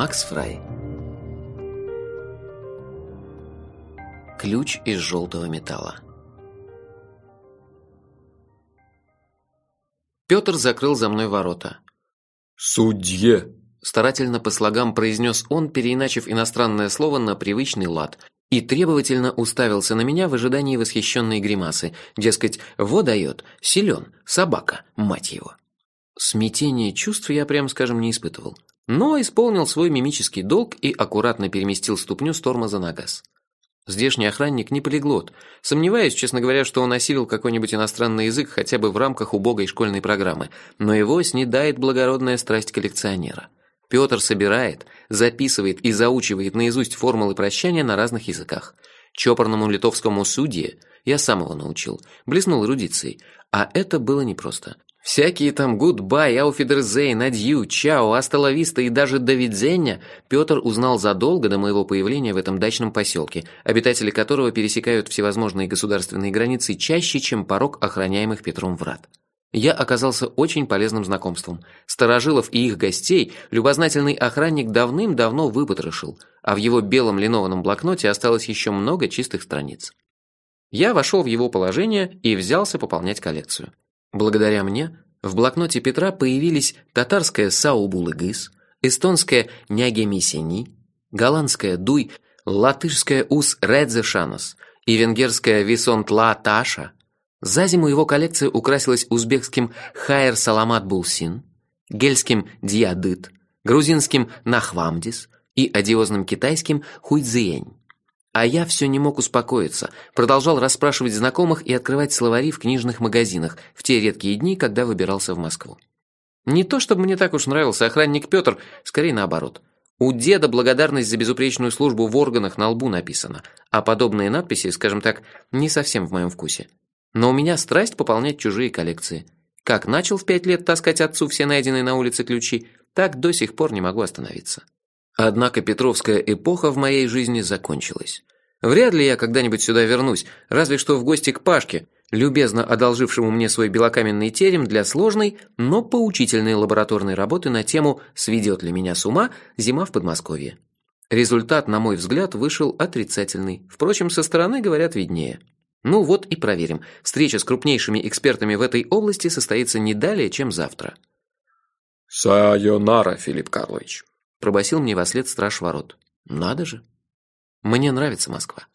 Макс Фрай. Ключ из желтого металла. Петр закрыл за мной ворота. «Судье!» Старательно по слогам произнес он, переиначив иностранное слово на привычный лад, и требовательно уставился на меня в ожидании восхищенной гримасы, дескать, во дает, силен, собака, мать его. Смятение чувств я, прямо скажем, не испытывал но исполнил свой мимический долг и аккуратно переместил ступню с тормоза на газ. Здешний охранник не полиглот. Сомневаюсь, честно говоря, что он осилил какой-нибудь иностранный язык хотя бы в рамках убогой школьной программы, но его снедает благородная страсть коллекционера. Петр собирает, записывает и заучивает наизусть формулы прощания на разных языках. Чопорному литовскому судье я сам его научил, блеснул эрудицией, а это было непросто. Всякие там goodbye, auf Wiedersehen, адью, чао, hasta la vista и даже do widzenia Петр узнал задолго до моего появления в этом дачном поселке, обитатели которого пересекают всевозможные государственные границы чаще, чем порог охраняемых Петром врат. Я оказался очень полезным знакомством. Старожилов и их гостей любознательный охранник давным-давно выпотрошил, а в его белом линованном блокноте осталось еще много чистых страниц. Я вошел в его положение и взялся пополнять коллекцию. Благодаря мне в блокноте Петра появились татарская Саубулыгыс, эстонская Нягемисени, голландская Дуй, латышская Ус Редзешанос и венгерская Висонтла Таша. За зиму его коллекция украсилась узбекским Хайер Саламат Булсин, гельским Диадыт, грузинским Нахвамдис и одиозным китайским Хуйцзиень. А я все не мог успокоиться, продолжал расспрашивать знакомых и открывать словари в книжных магазинах в те редкие дни, когда выбирался в Москву. Не то чтобы мне так уж нравился охранник Петр, скорее наоборот. У деда благодарность за безупречную службу в органах на лбу написана, а подобные надписи, скажем так, не совсем в моем вкусе. Но у меня страсть пополнять чужие коллекции. Как начал в пять лет таскать отцу все найденные на улице ключи, так до сих пор не могу остановиться. Однако Петровская эпоха в моей жизни закончилась. Вряд ли я когда-нибудь сюда вернусь, разве что в гости к Пашке, любезно одолжившему мне свой белокаменный терем для сложной, но поучительной лабораторной работы на тему «Сведет ли меня с ума зима в Подмосковье?». Результат, на мой взгляд, вышел отрицательный. Впрочем, со стороны, говорят, виднее. Ну вот и проверим. Встреча с крупнейшими экспертами в этой области состоится не далее, чем завтра. «Сайонара, Филипп Карлович», Пробасил мне во след страж ворот. Надо же. Мне нравится Москва.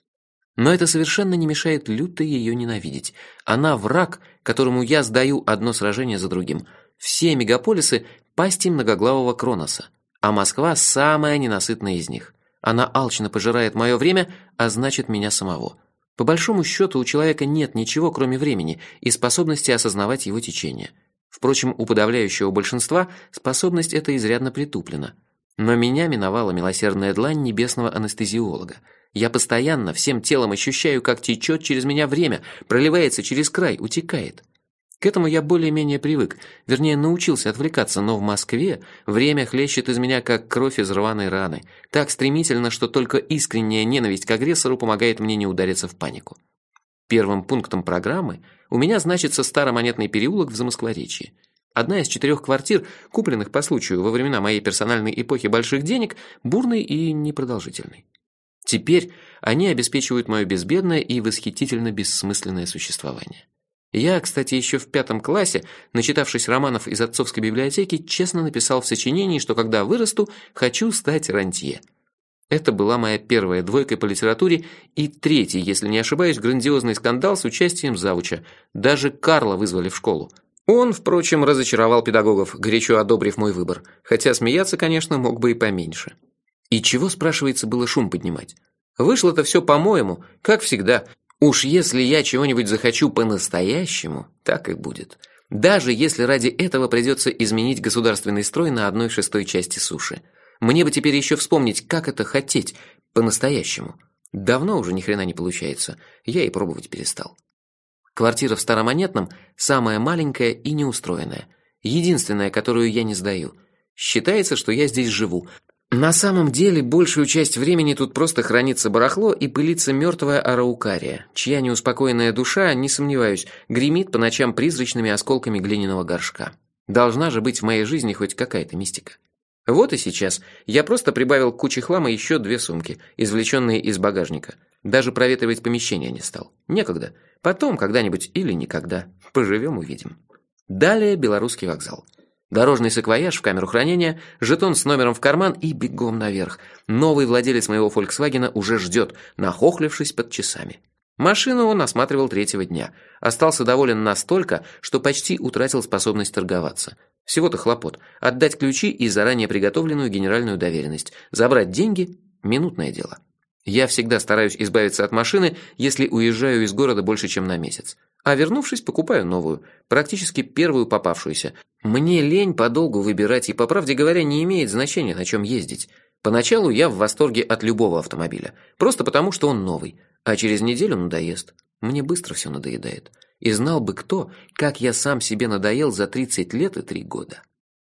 Но это совершенно не мешает люто ее ненавидеть. Она враг, которому я сдаю одно сражение за другим. Все мегаполисы – пасти многоглавого Кроноса. А Москва – самая ненасытная из них. Она алчно пожирает мое время, а значит меня самого. По большому счету у человека нет ничего, кроме времени и способности осознавать его течение. Впрочем, у подавляющего большинства способность эта изрядно притуплена – но меня миновала милосердная длань небесного анестезиолога. Я постоянно всем телом ощущаю, как течет через меня время, проливается через край, утекает. К этому я более-менее привык, вернее, научился отвлекаться, но в Москве время хлещет из меня, как кровь из рваной раны, так стремительно, что только искренняя ненависть к агрессору помогает мне не удариться в панику. Первым пунктом программы у меня значится старомонетный переулок в Замоскворечье. Одна из четырех квартир, купленных по случаю во времена моей персональной эпохи больших денег, бурной и непродолжительной. Теперь они обеспечивают мое безбедное и восхитительно бессмысленное существование. Я, кстати, еще в пятом классе, начитавшись романов из отцовской библиотеки, честно написал в сочинении, что когда вырасту, хочу стать рантье. Это была моя первая двойка по литературе и третий, если не ошибаюсь, грандиозный скандал с участием завуча. Даже Карла вызвали в школу. Он, впрочем, разочаровал педагогов, горячо одобрив мой выбор, хотя смеяться, конечно, мог бы и поменьше. И чего, спрашивается, было шум поднимать? Вышло-то все по-моему, как всегда. Уж если я чего-нибудь захочу по-настоящему, так и будет. Даже если ради этого придется изменить государственный строй на одной шестой части суши. Мне бы теперь еще вспомнить, как это хотеть по-настоящему. Давно уже ни хрена не получается, я и пробовать перестал. Квартира в Старомонетном самая маленькая и неустроенная. Единственная, которую я не сдаю. Считается, что я здесь живу. На самом деле, большую часть времени тут просто хранится барахло и пылится мертвая араукария, чья неуспокоенная душа, не сомневаюсь, гремит по ночам призрачными осколками глиняного горшка. Должна же быть в моей жизни хоть какая-то мистика. Вот и сейчас я просто прибавил к куче хлама еще две сумки, извлеченные из багажника. Даже проветривать помещение не стал. Некогда. Потом, когда-нибудь или никогда. Поживем – увидим. Далее белорусский вокзал. Дорожный саквояж в камеру хранения, жетон с номером в карман и бегом наверх. Новый владелец моего «Фольксвагена» уже ждет, нахохлившись под часами. Машину он осматривал третьего дня. Остался доволен настолько, что почти утратил способность торговаться. Всего-то хлопот. Отдать ключи и заранее приготовленную генеральную доверенность. Забрать деньги – минутное дело. Я всегда стараюсь избавиться от машины, если уезжаю из города больше, чем на месяц. А вернувшись, покупаю новую, практически первую попавшуюся. Мне лень подолгу выбирать и, по правде говоря, не имеет значения, на чем ездить. Поначалу я в восторге от любого автомобиля, просто потому, что он новый, а через неделю надоест. Мне быстро все надоедает. И знал бы кто, как я сам себе надоел за 30 лет и 3 года.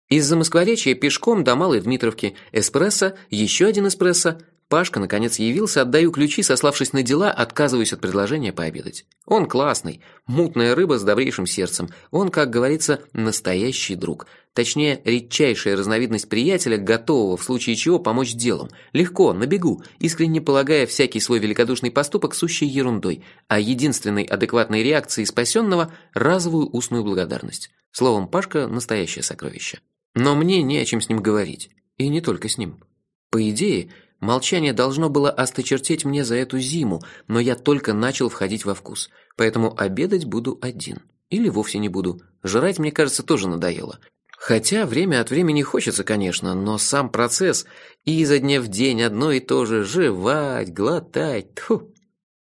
Из-за Москворечья пешком до Малой Дмитровки, эспрессо, еще один эспрессо, Пашка наконец явился, отдаю ключи, сославшись на дела, отказываюсь от предложения пообедать. Он классный, мутная рыба с добрейшим сердцем. Он, как говорится, настоящий друг. Точнее, редчайшая разновидность приятеля, готового в случае чего помочь делом. Легко, на бегу, искренне полагая всякий свой великодушный поступок сущей ерундой, а единственной адекватной реакцией спасенного – разовую устную благодарность. Словом, Пашка – настоящее сокровище. Но мне не о чем с ним говорить. И не только с ним. По идее, Молчание должно было осточертеть мне за эту зиму, но я только начал входить во вкус, поэтому обедать буду один. Или вовсе не буду. Жрать, мне кажется, тоже надоело. Хотя время от времени хочется, конечно, но сам процесс и изо дня в день одно и то же жевать, глотать, тьфу.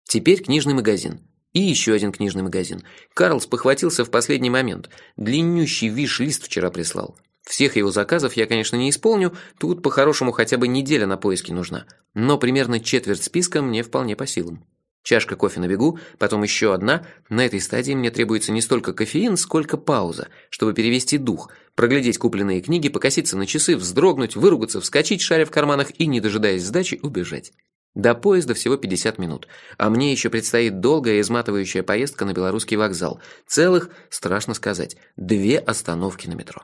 Теперь книжный магазин. И еще один книжный магазин. Карлс похватился в последний момент. Длиннющий виш-лист вчера прислал. Всех его заказов я, конечно, не исполню, тут по-хорошему хотя бы неделя на поиски нужна. Но примерно четверть списка мне вполне по силам. Чашка кофе на бегу, потом еще одна. На этой стадии мне требуется не столько кофеин, сколько пауза, чтобы перевести дух, проглядеть купленные книги, покоситься на часы, вздрогнуть, выругаться, вскочить, шаря в карманах и, не дожидаясь сдачи, убежать. До поезда всего 50 минут, а мне еще предстоит долгая изматывающая поездка на белорусский вокзал. Целых, страшно сказать, две остановки на метро.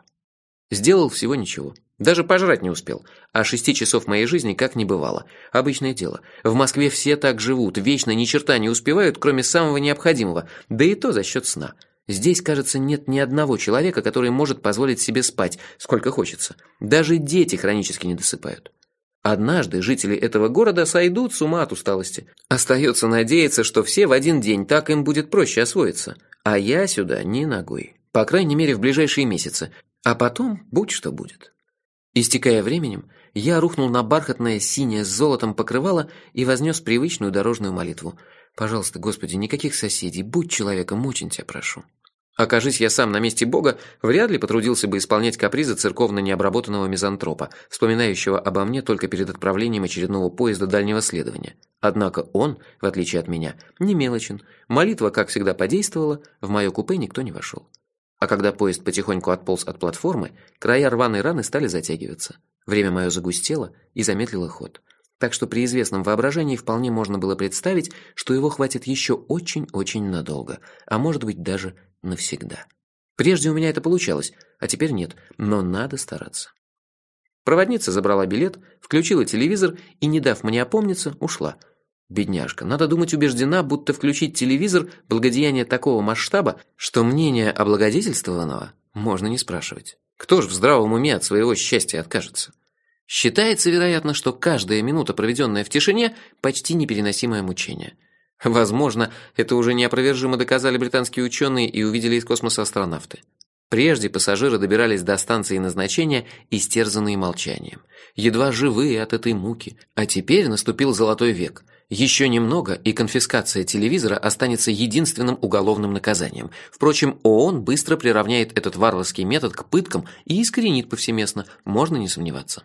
Сделал всего ничего. Даже пожрать не успел. А шести часов моей жизни как не бывало. Обычное дело. В Москве все так живут, вечно ни черта не успевают, кроме самого необходимого, да и то за счет сна. Здесь, кажется, нет ни одного человека, который может позволить себе спать, сколько хочется. Даже дети хронически не досыпают. Однажды жители этого города сойдут с ума от усталости. Остается надеяться, что все в один день так им будет проще освоиться. А я сюда ни ногой. По крайней мере, в ближайшие месяцы. А потом будь что будет. Истекая временем, я рухнул на бархатное синее с золотом покрывало и вознес привычную дорожную молитву. «Пожалуйста, Господи, никаких соседей, будь человеком, очень тебя прошу». Окажись я сам на месте Бога, вряд ли потрудился бы исполнять капризы церковно-необработанного мизантропа, вспоминающего обо мне только перед отправлением очередного поезда дальнего следования. Однако он, в отличие от меня, не мелочен. Молитва, как всегда, подействовала, в мое купе никто не вошел. А когда поезд потихоньку отполз от платформы, края рваной раны стали затягиваться. Время мое загустело и замедлило ход. Так что при известном воображении вполне можно было представить, что его хватит еще очень-очень надолго, а может быть даже навсегда. Прежде у меня это получалось, а теперь нет, но надо стараться. Проводница забрала билет, включила телевизор и, не дав мне опомниться, ушла – Бедняжка, надо думать, убеждена, будто включить телевизор – благодеяние такого масштаба, что мнение облагодетельствованного можно не спрашивать. Кто ж в здравом уме от своего счастья откажется? Считается, вероятно, что каждая минута, проведенная в тишине, почти непереносимое мучение. Возможно, это уже неопровержимо доказали британские ученые и увидели из космоса астронавты. Прежде пассажиры добирались до станции назначения, истерзанные молчанием, едва живые от этой муки, а теперь наступил золотой век – еще немного, и конфискация телевизора останется единственным уголовным наказанием. Впрочем, ООН быстро приравняет этот варварский метод к пыткам и искоренит повсеместно, можно не сомневаться.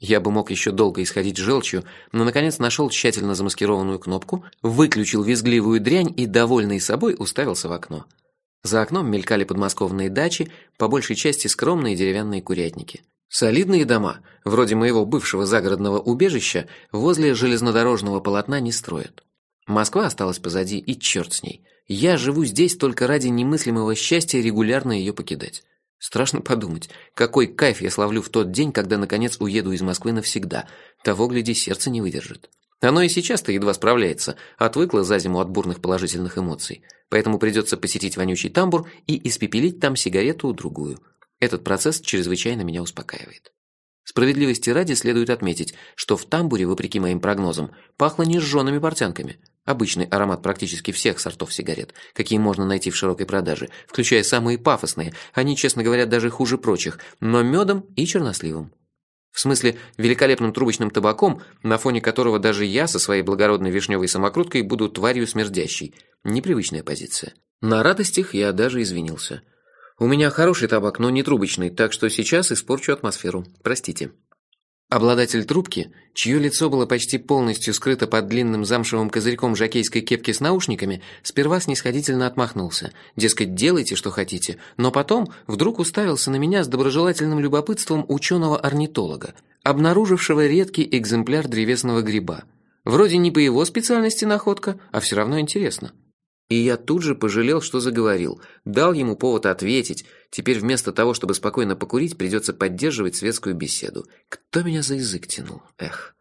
Я бы мог еще долго исходить желчью, но наконец нашел тщательно замаскированную кнопку, выключил визгливую дрянь и, довольный собой, уставился в окно. За окном мелькали подмосковные дачи, по большей части скромные деревянные курятники. Солидные дома, вроде моего бывшего загородного убежища, возле железнодорожного полотна не строят. Москва осталась позади, и черт с ней. Я живу здесь только ради немыслимого счастья регулярно ее покидать. Страшно подумать, какой кайф я словлю в тот день, когда наконец уеду из Москвы навсегда. Того, гляди, сердце не выдержит. Оно и сейчас-то едва справляется, отвыкло за зиму от бурных положительных эмоций. Поэтому придется посетить вонючий тамбур и испепелить там сигарету-другую. Этот процесс чрезвычайно меня успокаивает. Справедливости ради следует отметить, что в тамбуре, вопреки моим прогнозам, пахло не сжёными портянками. Обычный аромат практически всех сортов сигарет, какие можно найти в широкой продаже, включая самые пафосные, они, честно говоря, даже хуже прочих, но медом и черносливом. В смысле, великолепным трубочным табаком, на фоне которого даже я со своей благородной вишневой самокруткой буду тварью смердящей. Непривычная позиция. На радостях я даже извинился. У меня хороший табак, но не трубочный, так что сейчас испорчу атмосферу. Простите. Обладатель трубки, чье лицо было почти полностью скрыто под длинным замшевым козырьком жакейской кепки с наушниками, сперва снисходительно отмахнулся. Дескать, делайте, что хотите, но потом вдруг уставился на меня с доброжелательным любопытством ученого-орнитолога, обнаружившего редкий экземпляр древесного гриба. Вроде не по его специальности находка, а все равно интересно. И я тут же пожалел, что заговорил. Дал ему повод ответить. Теперь вместо того, чтобы спокойно покурить, придется поддерживать светскую беседу. Кто меня за язык тянул? Эх.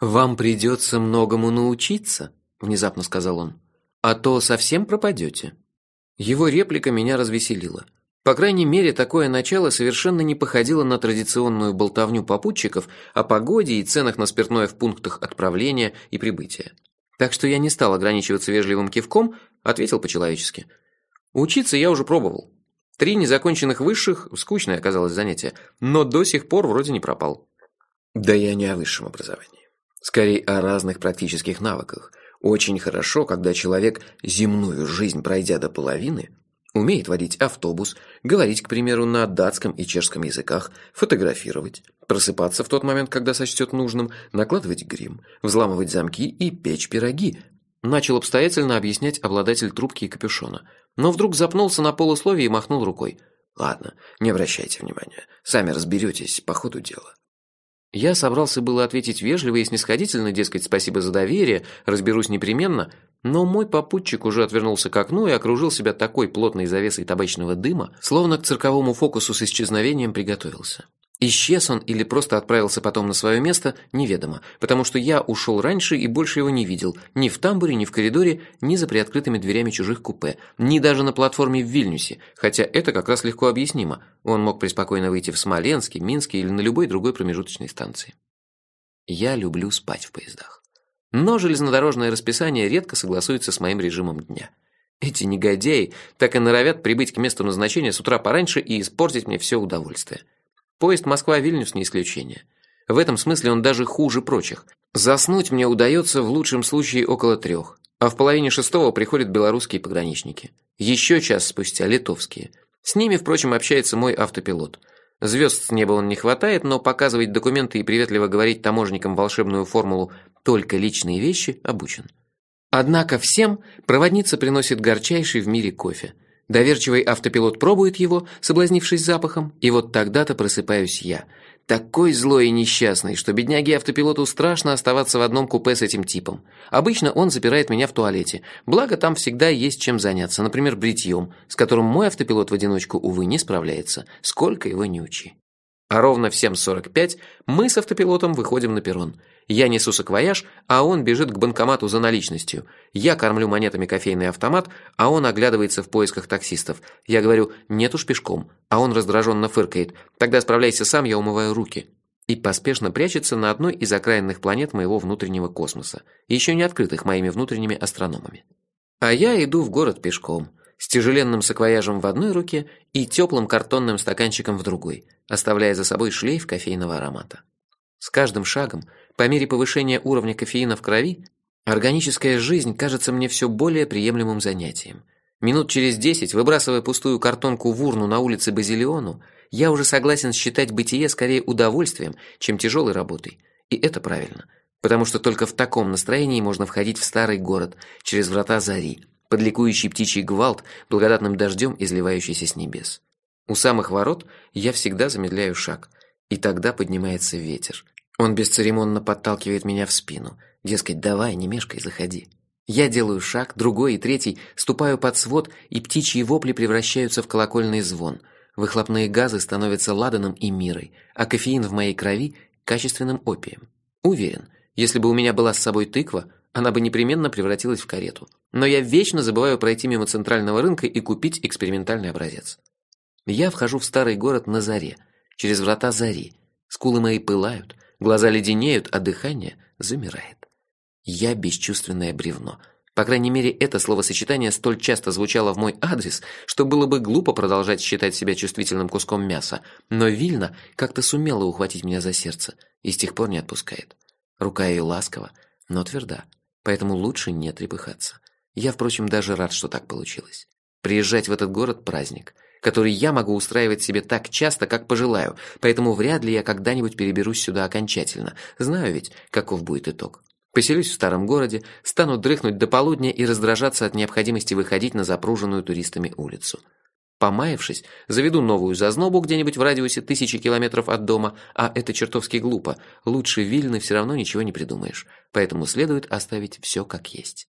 «Вам придется многому научиться», — внезапно сказал он. «А то совсем пропадете». Его реплика меня развеселила. По крайней мере, такое начало совершенно не походило на традиционную болтовню попутчиков о погоде и ценах на спиртное в пунктах отправления и прибытия. Так что я не стал ограничиваться вежливым кивком, ответил по-человечески. Учиться я уже пробовал. Три незаконченных высших – скучное оказалось занятие, но до сих пор вроде не пропал. Да я не о высшем образовании. Скорее, о разных практических навыках. Очень хорошо, когда человек, земную жизнь пройдя до половины, Умеет водить автобус, говорить, к примеру, на датском и чешском языках, фотографировать, просыпаться в тот момент, когда сочтет нужным, накладывать грим, взламывать замки и печь пироги. Начал обстоятельно объяснять обладатель трубки и капюшона. Но вдруг запнулся на полусловие и махнул рукой. «Ладно, не обращайте внимания. Сами разберетесь по ходу дела». Я собрался было ответить вежливо и снисходительно, дескать, спасибо за доверие, разберусь непременно, но мой попутчик уже отвернулся к окну и окружил себя такой плотной завесой табачного дыма, словно к цирковому фокусу с исчезновением приготовился. Исчез он или просто отправился потом на свое место, неведомо, потому что я ушел раньше и больше его не видел, ни в тамбуре, ни в коридоре, ни за приоткрытыми дверями чужих купе, ни даже на платформе в Вильнюсе, хотя это как раз легко объяснимо. Он мог преспокойно выйти в Смоленске, Минске или на любой другой промежуточной станции. Я люблю спать в поездах. Но железнодорожное расписание редко согласуется с моим режимом дня. Эти негодяи так и норовят прибыть к месту назначения с утра пораньше и испортить мне все удовольствие. Поезд Москва-Вильнюс не исключение. В этом смысле он даже хуже прочих. Заснуть мне удается в лучшем случае около трех, а в половине шестого приходят белорусские пограничники. Еще час спустя литовские. С ними, впрочем, общается мой автопилот. Звезд с неба он не хватает, но показывать документы и приветливо говорить таможникам волшебную формулу только личные вещи обучен. Однако всем проводница приносит горчайший в мире кофе. Доверчивый автопилот пробует его, соблазнившись запахом, и вот тогда-то просыпаюсь я. Такой злой и несчастный, что бедняге автопилоту страшно оставаться в одном купе с этим типом. Обычно он запирает меня в туалете, благо там всегда есть чем заняться, например, бритьем, с которым мой автопилот в одиночку, увы, не справляется, сколько его не учи. А ровно в 7.45 мы с автопилотом выходим на перрон. Я несу саквояж, а он бежит к банкомату за наличностью. Я кормлю монетами кофейный автомат, а он оглядывается в поисках таксистов. Я говорю «нет уж пешком», а он раздраженно фыркает «тогда справляйся сам, я умываю руки». И поспешно прячется на одной из окраинных планет моего внутреннего космоса, еще не открытых моими внутренними астрономами. А я иду в город пешком – с тяжеленным саквояжем в одной руке и теплым картонным стаканчиком в другой, оставляя за собой шлейф кофейного аромата. С каждым шагом, по мере повышения уровня кофеина в крови, органическая жизнь кажется мне все более приемлемым занятием. Минут через десять, выбрасывая пустую картонку в урну на улице Базилиону, я уже согласен считать бытие скорее удовольствием, чем тяжелой работой. И это правильно, потому что только в таком настроении можно входить в старый город, через врата зари, под ликующий птичий гвалт, благодатным дождем, изливающийся с небес. У самых ворот я всегда замедляю шаг, и тогда поднимается ветер. Он бесцеремонно подталкивает меня в спину. Дескать, давай, не мешкай, заходи. Я делаю шаг, другой и третий, ступаю под свод, и птичьи вопли превращаются в колокольный звон. Выхлопные газы становятся ладаном и мирой, а кофеин в моей крови – качественным опием. Уверен, если бы у меня была с собой тыква, она бы непременно превратилась в карету. Но я вечно забываю пройти мимо центрального рынка и купить экспериментальный образец. Я вхожу в старый город на заре, через врата зари. Скулы мои пылают, глаза леденеют, а дыхание замирает. Я бесчувственное бревно. По крайней мере, это словосочетание столь часто звучало в мой адрес, что было бы глупо продолжать считать себя чувствительным куском мяса. Но Вильна как-то сумела ухватить меня за сердце и с тех пор не отпускает. Рука ее ласкова, но тверда, поэтому лучше не трепыхаться. Я, впрочем, даже рад, что так получилось. Приезжать в этот город – праздник, который я могу устраивать себе так часто, как пожелаю, поэтому вряд ли я когда-нибудь переберусь сюда окончательно. Знаю ведь, каков будет итог. Поселюсь в старом городе, стану дрыхнуть до полудня и раздражаться от необходимости выходить на запруженную туристами улицу. Помаявшись, заведу новую зазнобу где-нибудь в радиусе тысячи километров от дома, а это чертовски глупо. Лучше Вильны все равно ничего не придумаешь, поэтому следует оставить все как есть.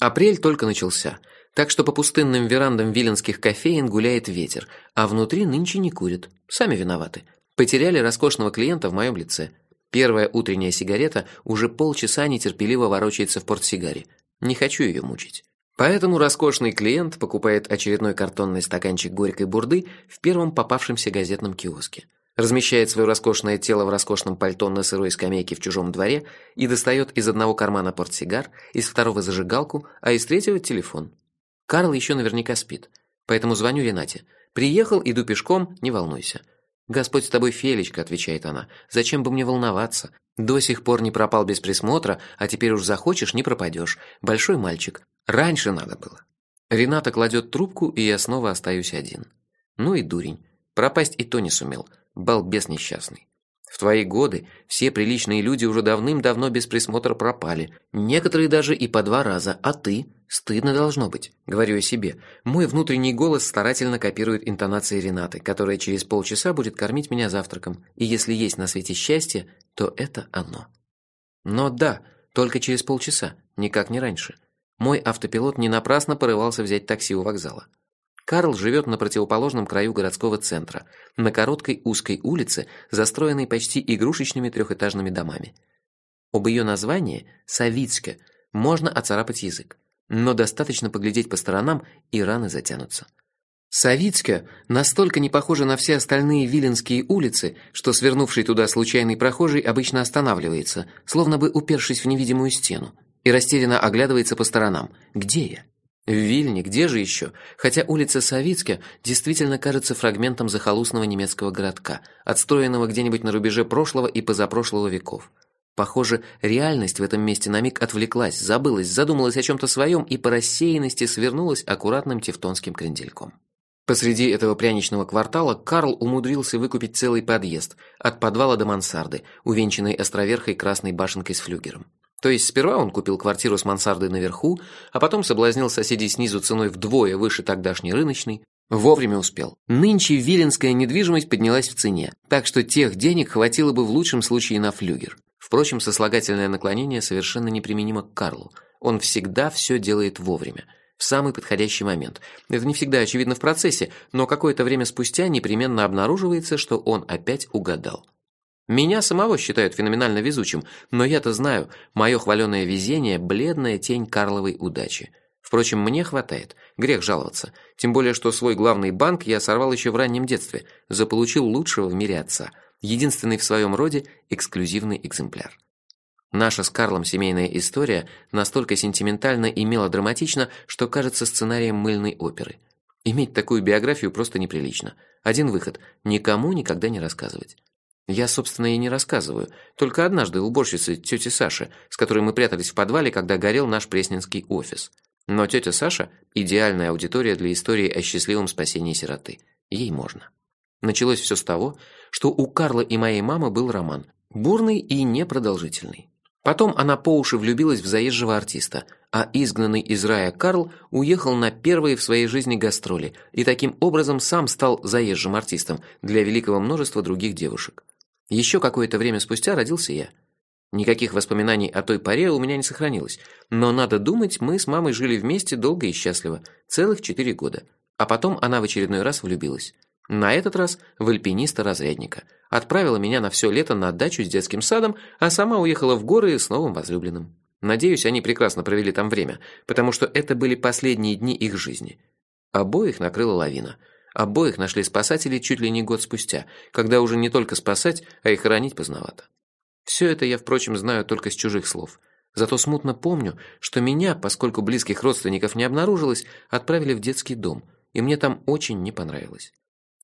Апрель только начался, так что по пустынным верандам виленских кофеин гуляет ветер, а внутри нынче не курят. Сами виноваты. Потеряли роскошного клиента в моем лице. Первая утренняя сигарета уже полчаса нетерпеливо ворочается в портсигаре. Не хочу ее мучить. Поэтому роскошный клиент покупает очередной картонный стаканчик горькой бурды в первом попавшемся газетном киоске. Размещает свое роскошное тело в роскошном пальто на сырой скамейке в чужом дворе и достает из одного кармана портсигар, из второго зажигалку, а из третьего телефон. Карл еще наверняка спит. Поэтому звоню Ренате. «Приехал, иду пешком, не волнуйся». «Господь с тобой, Фелечка», — отвечает она. «Зачем бы мне волноваться? До сих пор не пропал без присмотра, а теперь уж захочешь, не пропадешь. Большой мальчик. Раньше надо было. Рената кладет трубку, и я снова остаюсь один. Ну и дурень. Пропасть и то не сумел. Балбес несчастный. В твои годы все приличные люди уже давным-давно без присмотра пропали. Некоторые даже и по два раза. А ты? Стыдно должно быть, говорю я себе. Мой внутренний голос старательно копирует интонации Ренаты, которая через полчаса будет кормить меня завтраком. И если есть на свете счастье, то это оно. Но да, только через полчаса, никак не раньше. Мой автопилот не напрасно порывался взять такси у вокзала. Карл живет на противоположном краю городского центра, на короткой узкой улице, застроенной почти игрушечными трехэтажными домами. Об ее названии, Савицке, можно оцарапать язык, но достаточно поглядеть по сторонам, и раны затянутся. Савицке настолько не похожа на все остальные виленские улицы, что свернувший туда случайный прохожий обычно останавливается, словно бы упершись в невидимую стену и растерянно оглядывается по сторонам. Где я? В Вильне, где же еще? Хотя улица Савицке действительно кажется фрагментом захолустного немецкого городка, отстроенного где-нибудь на рубеже прошлого и позапрошлого веков. Похоже, реальность в этом месте на миг отвлеклась, забылась, задумалась о чем-то своем и по рассеянности свернулась аккуратным тевтонским крендельком. Посреди этого пряничного квартала Карл умудрился выкупить целый подъезд, от подвала до мансарды, увенчанный островерхой красной башенкой с флюгером. То есть сперва он купил квартиру с мансардой наверху, а потом соблазнил соседей снизу ценой вдвое выше тогдашней рыночной. Вовремя успел. Нынче виленская недвижимость поднялась в цене, так что тех денег хватило бы в лучшем случае на флюгер. Впрочем, сослагательное наклонение совершенно неприменимо к Карлу. Он всегда все делает вовремя, в самый подходящий момент. Это не всегда очевидно в процессе, но какое-то время спустя непременно обнаруживается, что он опять угадал. Меня самого считают феноменально везучим, но я-то знаю, мое хваленое везение – бледная тень Карловой удачи. Впрочем, мне хватает, грех жаловаться. Тем более, что свой главный банк я сорвал еще в раннем детстве, заполучил лучшего в мире отца. Единственный в своем роде эксклюзивный экземпляр. Наша с Карлом семейная история настолько сентиментальна и мелодраматична, что кажется сценарием мыльной оперы. Иметь такую биографию просто неприлично. Один выход – никому никогда не рассказывать. Я, собственно, и не рассказываю. Только однажды уборщице тете Саше, с которой мы прятались в подвале, когда горел наш пресненский офис. Но тетя Саша – идеальная аудитория для истории о счастливом спасении сироты. Ей можно. Началось все с того, что у Карла и моей мамы был роман. Бурный и непродолжительный. Потом она по уши влюбилась в заезжего артиста, а изгнанный из рая Карл уехал на первые в своей жизни гастроли и таким образом сам стал заезжим артистом для великого множества других девушек. Еще какое-то время спустя родился я. Никаких воспоминаний о той поре у меня не сохранилось, но, надо думать, мы с мамой жили вместе долго и счастливо, целых четыре года. А потом она в очередной раз влюбилась. На этот раз в альпиниста-разрядника. Отправила меня на все лето на дачу с детским садом, а сама уехала в горы с новым возлюбленным. Надеюсь, они прекрасно провели там время, потому что это были последние дни их жизни. Обоих накрыла лавина. Обоих нашли спасатели чуть ли не год спустя, когда уже не только спасать, а и хоронить поздновато. Все это я, впрочем, знаю только с чужих слов. Зато смутно помню, что меня, поскольку близких родственников не обнаружилось, отправили в детский дом, и мне там очень не понравилось.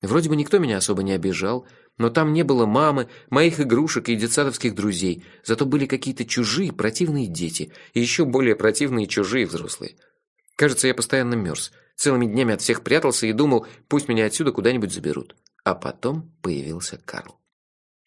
Вроде бы никто меня особо не обижал, но там не было мамы, моих игрушек и детсадовских друзей, зато были какие-то чужие противные дети и еще более противные чужие взрослые. Кажется, я постоянно мерз, целыми днями от всех прятался и думал, пусть меня отсюда куда-нибудь заберут. А потом появился Карл.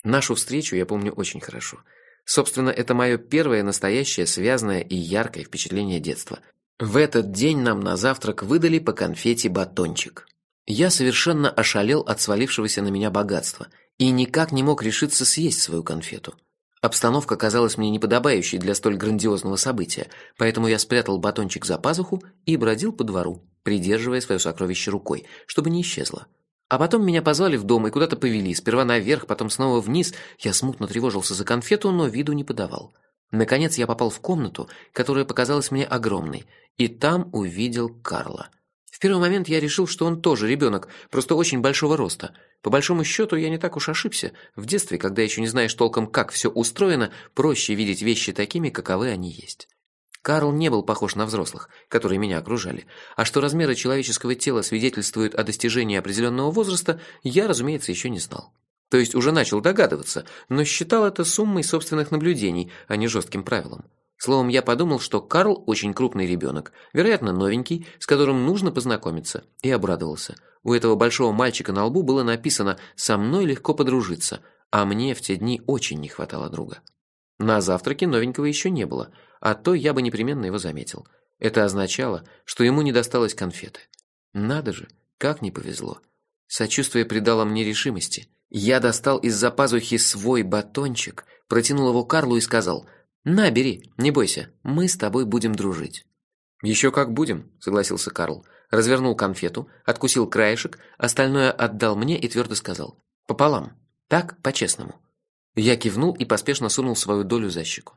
Нашу встречу я помню очень хорошо. Собственно, это мое первое настоящее связанное и яркое впечатление детства. В этот день нам на завтрак выдали по конфете батончик. Я совершенно ошалел от свалившегося на меня богатства и никак не мог решиться съесть свою конфету. Обстановка казалась мне неподобающей для столь грандиозного события, поэтому я спрятал батончик за пазуху и бродил по двору, придерживая свое сокровище рукой, чтобы не исчезло. А потом меня позвали в дом и куда-то повели, сперва наверх, потом снова вниз. Я смутно тревожился за конфету, но виду не подавал. Наконец я попал в комнату, которая показалась мне огромной, и там увидел Карла. В первый момент я решил, что он тоже ребенок, просто очень большого роста. По большому счету, я не так уж ошибся. В детстве, когда еще не знаешь толком, как все устроено, проще видеть вещи такими, каковы они есть. Карл не был похож на взрослых, которые меня окружали. А что размеры человеческого тела свидетельствуют о достижении определенного возраста, я, разумеется, еще не знал. То есть уже начал догадываться, но считал это суммой собственных наблюдений, а не жестким правилом. Словом, я подумал, что Карл очень крупный ребенок, вероятно, новенький, с которым нужно познакомиться, и обрадовался. У этого большого мальчика на лбу было написано «Со мной легко подружиться», а мне в те дни очень не хватало друга. На завтраке новенького еще не было, а то я бы непременно его заметил. Это означало, что ему не досталось конфеты. Надо же, как не повезло. Сочувствие придало мне решимости. Я достал из-за пазухи свой батончик, протянул его Карлу и сказал – «На, бери, не бойся, мы с тобой будем дружить». «Еще как будем», — согласился Карл. Развернул конфету, откусил краешек, остальное отдал мне и твердо сказал. «Пополам. Так, по-честному». Я кивнул и поспешно сунул свою долю за щеку.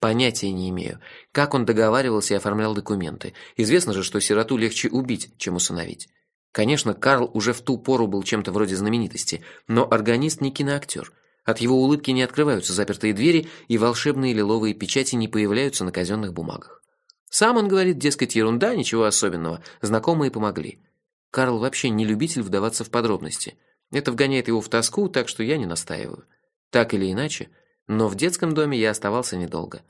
Понятия не имею, как он договаривался и оформлял документы. Известно же, что сироту легче убить, чем усыновить. Конечно, Карл уже в ту пору был чем-то вроде знаменитости, но органист не киноактер — от его улыбки не открываются запертые двери, и волшебные лиловые печати не появляются на казенных бумагах. Сам он говорит, дескать, ерунда, ничего особенного, знакомые помогли. Карл вообще не любитель вдаваться в подробности. Это вгоняет его в тоску, так что я не настаиваю. Так или иначе, но в детском доме я оставался недолго.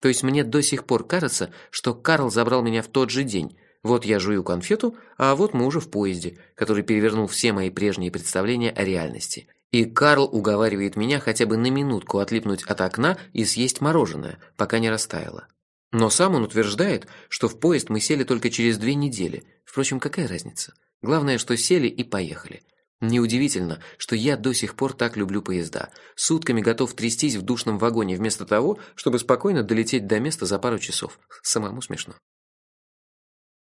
То есть мне до сих пор кажется, что Карл забрал меня в тот же день. Вот я жую конфету, а вот мы уже в поезде, который перевернул все мои прежние представления о реальности – и Карл уговаривает меня хотя бы на минутку отлипнуть от окна и съесть мороженое, пока не растаяло. Но сам он утверждает, что в поезд мы сели только через две недели. Впрочем, какая разница? Главное, что сели и поехали. Неудивительно, что я до сих пор так люблю поезда. Сутками готов трястись в душном вагоне вместо того, чтобы спокойно долететь до места за пару часов. Самому смешно.